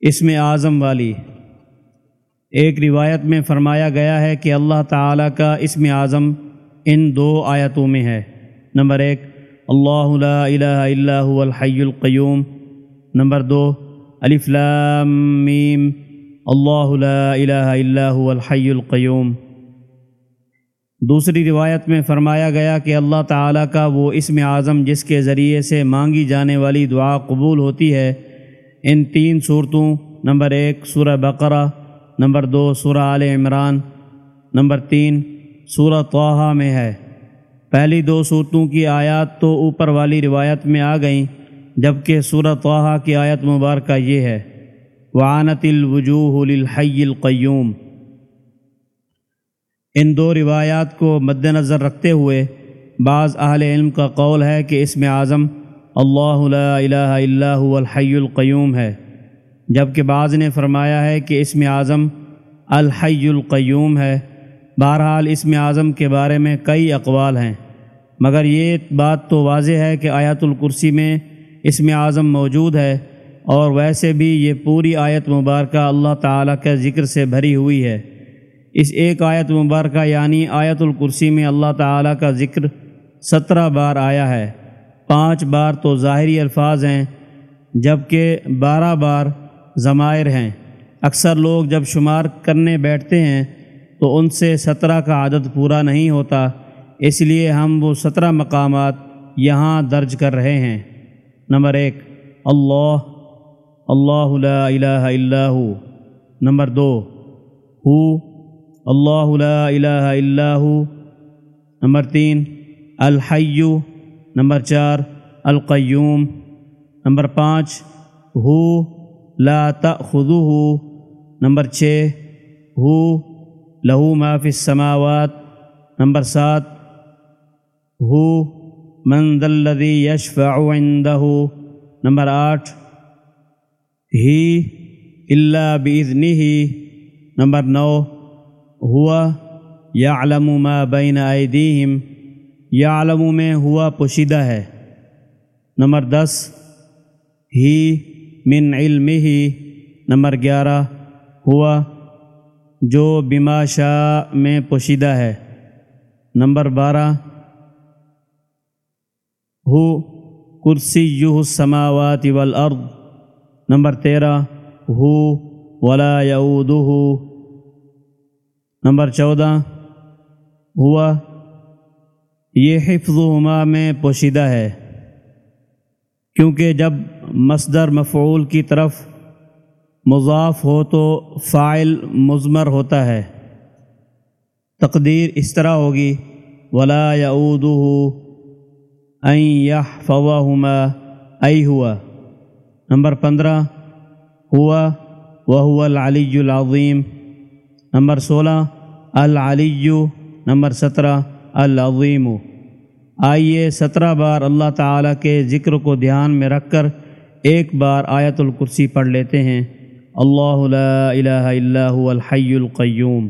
اسم اعظم والی۔ ایک روایت میں فرمایا گیا ہے کہ اللہ تعالیٰ کا اسم اعظم ان دو آیتوں میں ہے۔ نمبر ایک، اللہ لا الہ الا هو الحی القیوم۔ نمبر دو، الف لام میم، اللہ لا الہ الا هو الحی القیوم۔ دوسری روایت میں فرمایا گیا کہ اللہ تعالیٰ کا وہ اسم اعظم جس کے ذریعے سے مانگی جانے والی دعا قبول ہوتی ہے۔ ان تین صورتوں، نمبر ایک سورہ بقرہ، نمبر دو سورہ آل عمران، نمبر تین سورہ توحہ میں ہے۔ پہلی دو صورتوں کی آیات تو اوپر والی روایت میں آ گئیں، جبکہ سورہ توحہ کی آیت مبارکہ یہ ہے۔ وعانت الوجوہ للحی القیوم ان دو روایات کو مد نظر رکھتے ہوئے بعض اہل علم کا قول ہے کہ اس میں اعظم اللہ لا الہ الا هو الحی القیوم ہے۔ جبکہ بعض نے فرمایا ہے کہ اس میں اعظم الحی القیوم ہے۔ بہرحال اس میں اعظم کے بارے میں کئی اقوال ہیں۔ مگر یہ بات تو واضح ہے کہ آیت الکرسی میں اس میں اعظم موجود ہے اور ویسے بھی یہ پوری آیت مبارکہ اللہ تعالیٰ کے ذکر سے بھری ہوئی ہے۔ اس ایک آیت مبارکہ یعنی آیت الکرسی میں اللہ تعالیٰ کا ذکر سترہ بار آیا ہے۔ پانچ بار تو ظاہری الفاظ ہیں، جبکہ بارہ بار ضمائر ہیں۔ اکثر لوگ جب شمار کرنے بیٹھتے ہیں تو ان سے سترہ کا عدد پورا نہیں ہوتا، اس لیے ہم وہ سترہ مقامات یہاں درج کر رہے ہیں۔ نمبر ایک، اللہ اللہ لا الہ الا ہو۔ نمبر دو، ہو، اللہ لا الہ الا ہو۔ نمبر تین، الحیو۔ نمبر چار، القیوم. نمبر پانچ، ہو، لا تأخذه نمبر چھ، ہو، لہو ما فی السماوات. نمبر سات، ہو، من ذا الذی یشفع عنده. نمبر آٹھ، ہی، الا باذنہ نمبر نو، ہوا، یعلم ما بین ایدیہم. یعلم میں ہوا پوشیدہ ہے۔ نمبر دس، ہی من علم ہی نمبر گیارہ، ہوا جو بما شاء میں پوشیدہ ہے۔ نمبر بارہ، ہو کرسی یوہ السماوات والارض۔ نمبر تیرہ، ہو ولا یعودہ نمبر چودہ، ہوا یہ حفظ ہما میں پوشیدہ ہے۔ کیونکہ جب مصدر مفعول کی طرف مضاف ہو تو فائل مضمر ہوتا ہے۔ تقدیر اس طرح ہوگی۔ ولا یعود این یہ فوا ہما ای ہوا نمبر پندرہ ہوا وہ العلی العظیم نمبر سولہ العلی نمبر سترہ العظیم آئیے سترہ بار اللہ تعالیٰ کے ذکر کو دھیان میں رکھ کر ایک بار آیت الکرسی پڑھ لیتے ہیں۔ اللہ لا الہ الا هو الحی القیوم۔